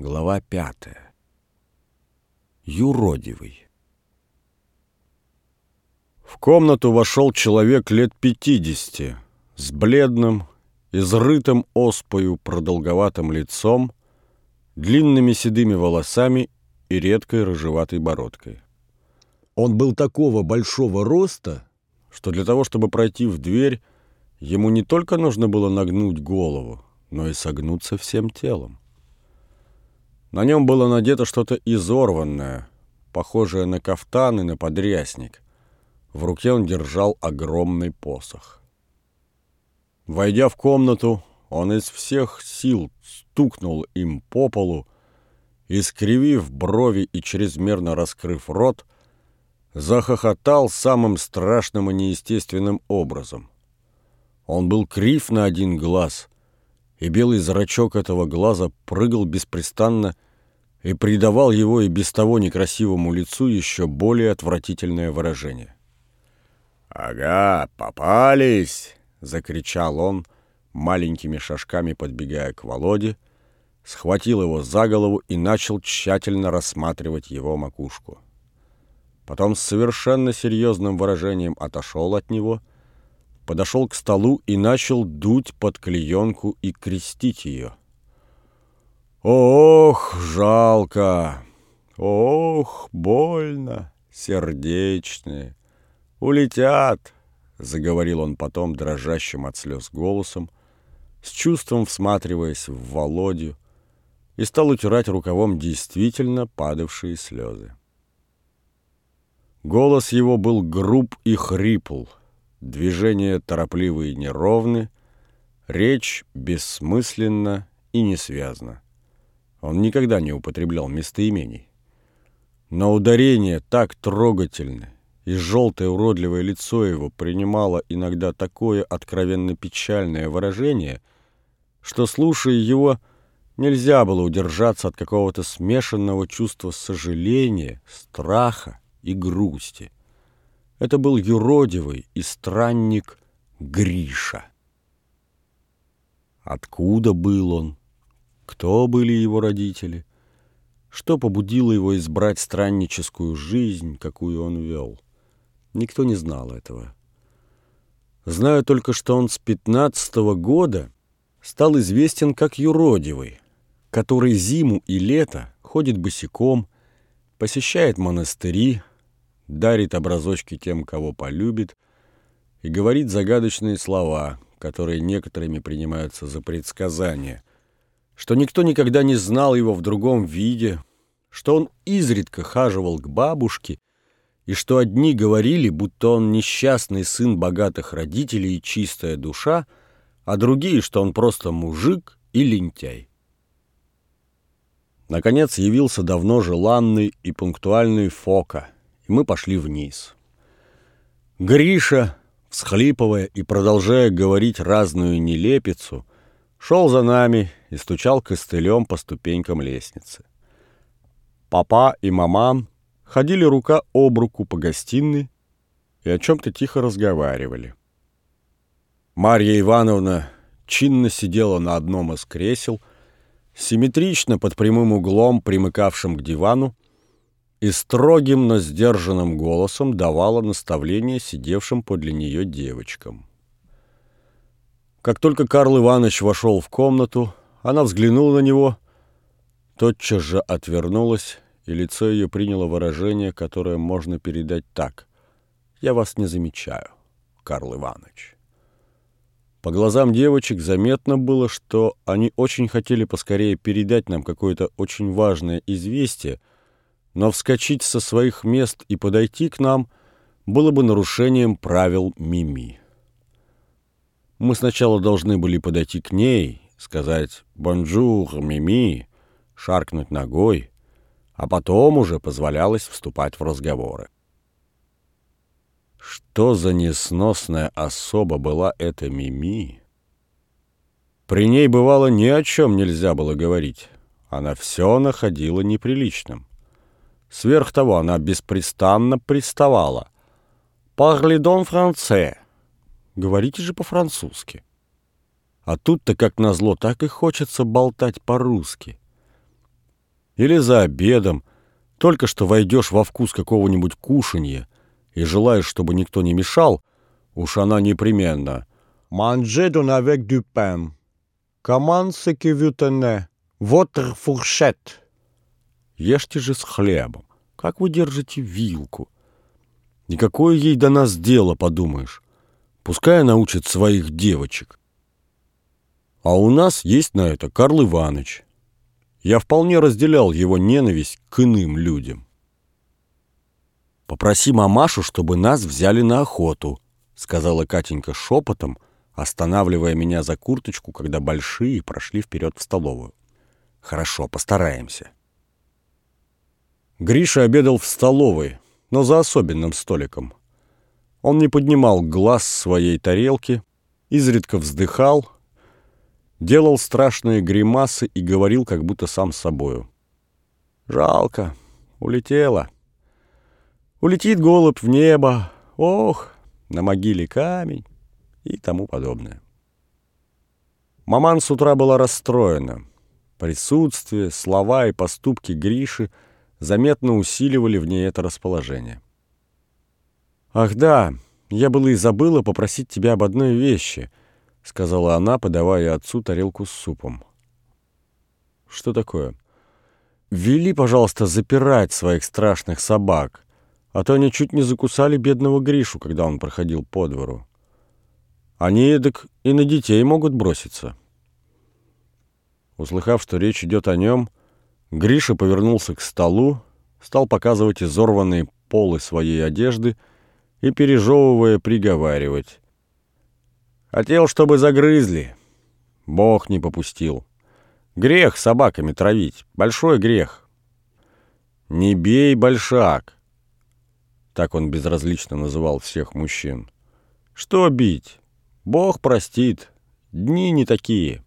Глава пятая. Юродивый. В комнату вошел человек лет пятидесяти, с бледным, изрытым оспою продолговатым лицом, длинными седыми волосами и редкой рыжеватой бородкой. Он был такого большого роста, что для того, чтобы пройти в дверь, ему не только нужно было нагнуть голову, но и согнуться всем телом. На нем было надето что-то изорванное, похожее на кафтан и на подрясник. В руке он держал огромный посох. Войдя в комнату, он из всех сил стукнул им по полу и, скривив брови и чрезмерно раскрыв рот, захохотал самым страшным и неестественным образом. Он был крив на один глаз, и белый зрачок этого глаза прыгал беспрестанно и придавал его и без того некрасивому лицу еще более отвратительное выражение. «Ага, попались!» — закричал он, маленькими шажками подбегая к Володе, схватил его за голову и начал тщательно рассматривать его макушку. Потом с совершенно серьезным выражением отошел от него — подошел к столу и начал дуть под клеенку и крестить ее. «Ох, жалко! Ох, больно! Сердечные! Улетят!» — заговорил он потом дрожащим от слез голосом, с чувством всматриваясь в Володю, и стал утирать рукавом действительно падавшие слезы. Голос его был груб и хрипл — Движения торопливы и неровны, речь бессмысленна и несвязна. Он никогда не употреблял местоимений. Но ударение так трогательно, и желтое уродливое лицо его принимало иногда такое откровенно печальное выражение, что, слушая его, нельзя было удержаться от какого-то смешанного чувства сожаления, страха и грусти. Это был юродивый и странник Гриша. Откуда был он? Кто были его родители? Что побудило его избрать странническую жизнь, какую он вел? Никто не знал этого. Знаю только, что он с пятнадцатого года стал известен как юродивый, который зиму и лето ходит босиком, посещает монастыри, дарит образочки тем, кого полюбит, и говорит загадочные слова, которые некоторыми принимаются за предсказания, что никто никогда не знал его в другом виде, что он изредка хаживал к бабушке, и что одни говорили, будто он несчастный сын богатых родителей и чистая душа, а другие, что он просто мужик и лентяй. Наконец явился давно желанный и пунктуальный Фока — мы пошли вниз. Гриша, всхлипывая и продолжая говорить разную нелепицу, шел за нами и стучал костылем по ступенькам лестницы. Папа и мама ходили рука об руку по гостиной и о чем-то тихо разговаривали. Марья Ивановна чинно сидела на одном из кресел, симметрично под прямым углом, примыкавшим к дивану, и строгим, но сдержанным голосом давала наставления сидевшим подле нее девочкам. Как только Карл Иванович вошел в комнату, она взглянула на него, тотчас же отвернулась, и лицо ее приняло выражение, которое можно передать так. «Я вас не замечаю, Карл Иванович». По глазам девочек заметно было, что они очень хотели поскорее передать нам какое-то очень важное известие, но вскочить со своих мест и подойти к нам было бы нарушением правил Мими. Мы сначала должны были подойти к ней, сказать «bonjour, Мими», шаркнуть ногой, а потом уже позволялось вступать в разговоры. Что за несносная особа была эта Мими? При ней, бывало, ни о чем нельзя было говорить. Она все находила неприличным. Сверх того, она беспрестанно приставала. «Парлидон франце!» «Говорите же по-французски!» А тут-то, как назло, так и хочется болтать по-русски. или за обедом, только что войдешь во вкус какого-нибудь кушанья и желаешь, чтобы никто не мешал, уж она непременно. «Manger donc avec du pain. Comment ce que vous tenez? Votre fourchette?» Ешьте же с хлебом. Как вы держите вилку? Никакое ей до нас дело, подумаешь. Пускай она учит своих девочек. А у нас есть на это Карл Иванович. Я вполне разделял его ненависть к иным людям. «Попроси мамашу, чтобы нас взяли на охоту», — сказала Катенька шепотом, останавливая меня за курточку, когда большие прошли вперед в столовую. «Хорошо, постараемся». Гриша обедал в столовой, но за особенным столиком. Он не поднимал глаз своей тарелки, изредка вздыхал, делал страшные гримасы и говорил, как будто сам с собою. «Жалко, улетела. Улетит голубь в небо, ох, на могиле камень» и тому подобное. Маман с утра была расстроена. Присутствие, слова и поступки Гриши заметно усиливали в ней это расположение. «Ах да, я была и забыла попросить тебя об одной вещи», — сказала она, подавая отцу тарелку с супом. «Что такое?» «Вели, пожалуйста, запирать своих страшных собак, а то они чуть не закусали бедного Гришу, когда он проходил по двору. Они эдак и на детей могут броситься». Услыхав, что речь идет о нем, Гриша повернулся к столу, стал показывать изорванные полы своей одежды — и, пережевывая, приговаривать. Хотел, чтобы загрызли. Бог не попустил. Грех собаками травить. Большой грех. Не бей, большак. Так он безразлично называл всех мужчин. Что бить? Бог простит. Дни не такие.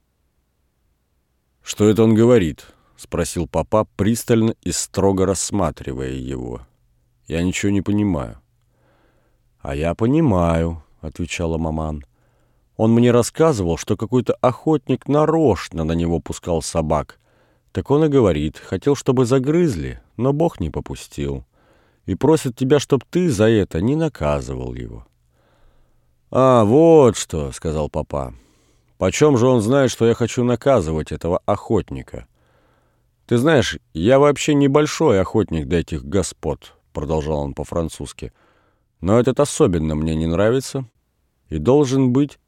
Что это он говорит? Спросил папа, пристально и строго рассматривая его. Я ничего не понимаю. «А я понимаю», — отвечала маман. «Он мне рассказывал, что какой-то охотник нарочно на него пускал собак. Так он и говорит, хотел, чтобы загрызли, но Бог не попустил. И просит тебя, чтоб ты за это не наказывал его». «А, вот что», — сказал папа. «Почем же он знает, что я хочу наказывать этого охотника?» «Ты знаешь, я вообще небольшой охотник до этих господ», — продолжал он по-французски. Но этот особенно мне не нравится и должен быть...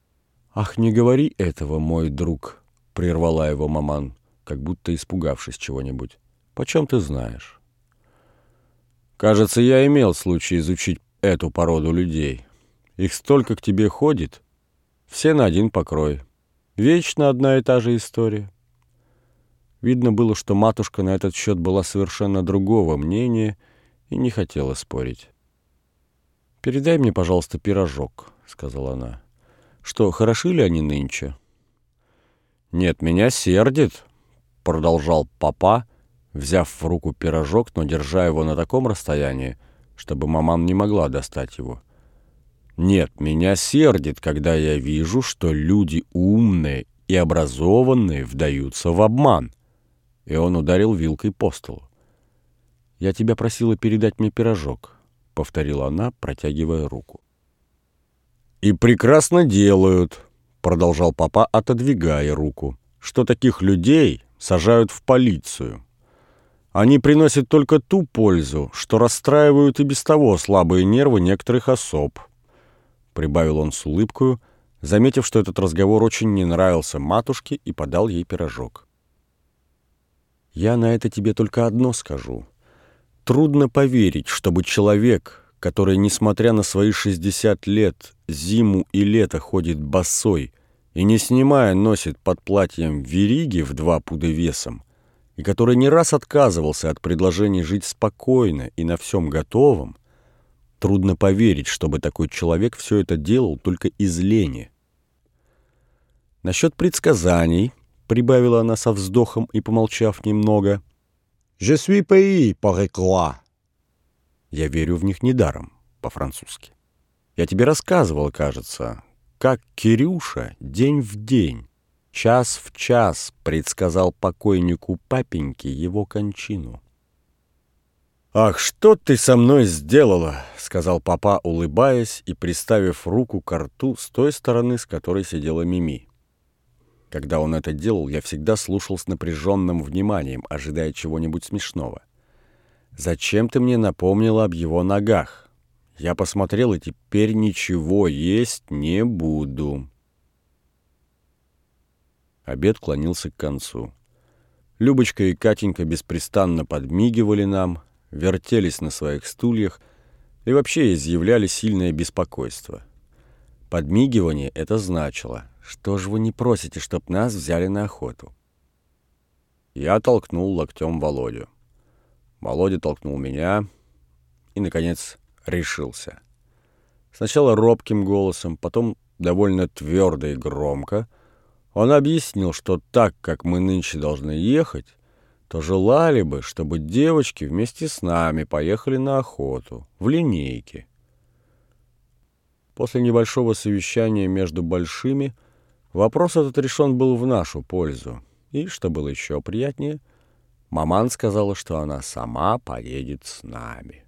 «Ах, не говори этого, мой друг!» — прервала его маман, как будто испугавшись чего-нибудь. «Почем ты знаешь?» «Кажется, я имел случай изучить эту породу людей. Их столько к тебе ходит, все на один покрой. Вечно одна и та же история». Видно было, что матушка на этот счет была совершенно другого мнения и не хотела спорить. «Передай мне, пожалуйста, пирожок», — сказала она. «Что, хороши ли они нынче?» «Нет, меня сердит», — продолжал папа, взяв в руку пирожок, но держа его на таком расстоянии, чтобы маман не могла достать его. «Нет, меня сердит, когда я вижу, что люди умные и образованные вдаются в обман». И он ударил вилкой по столу. «Я тебя просила передать мне пирожок повторила она, протягивая руку. «И прекрасно делают», — продолжал папа, отодвигая руку, «что таких людей сажают в полицию. Они приносят только ту пользу, что расстраивают и без того слабые нервы некоторых особ», — прибавил он с улыбкою, заметив, что этот разговор очень не нравился матушке, и подал ей пирожок. «Я на это тебе только одно скажу», Трудно поверить, чтобы человек, который, несмотря на свои 60 лет, зиму и лето ходит босой и, не снимая, носит под платьем вериги в два пуда весом, и который не раз отказывался от предложений жить спокойно и на всем готовом, трудно поверить, чтобы такой человек все это делал только из лени. Насчет предсказаний, прибавила она со вздохом и помолчав немного — Je suis pays pour croire. Я верю в них недаром, по-французски. Я тебе рассказывал, кажется, как Кирюша день в день, час в час предсказал покойнику папеньке его кончину. «Ах, что ты со мной сделала!» — сказал папа, улыбаясь и приставив руку к рту с той стороны, с которой сидела Мими. Когда он это делал, я всегда слушал с напряженным вниманием, ожидая чего-нибудь смешного. «Зачем ты мне напомнила об его ногах? Я посмотрел, и теперь ничего есть не буду». Обед клонился к концу. Любочка и Катенька беспрестанно подмигивали нам, вертелись на своих стульях и вообще изъявляли сильное беспокойство. Подмигивание это значило, что же вы не просите, чтоб нас взяли на охоту? Я толкнул локтем Володю. Володя толкнул меня и, наконец, решился. Сначала робким голосом, потом довольно твердо и громко. Он объяснил, что так как мы нынче должны ехать, то желали бы, чтобы девочки вместе с нами поехали на охоту, в линейке. После небольшого совещания между большими вопрос этот решен был в нашу пользу. И, что было еще приятнее, маман сказала, что она сама поедет с нами.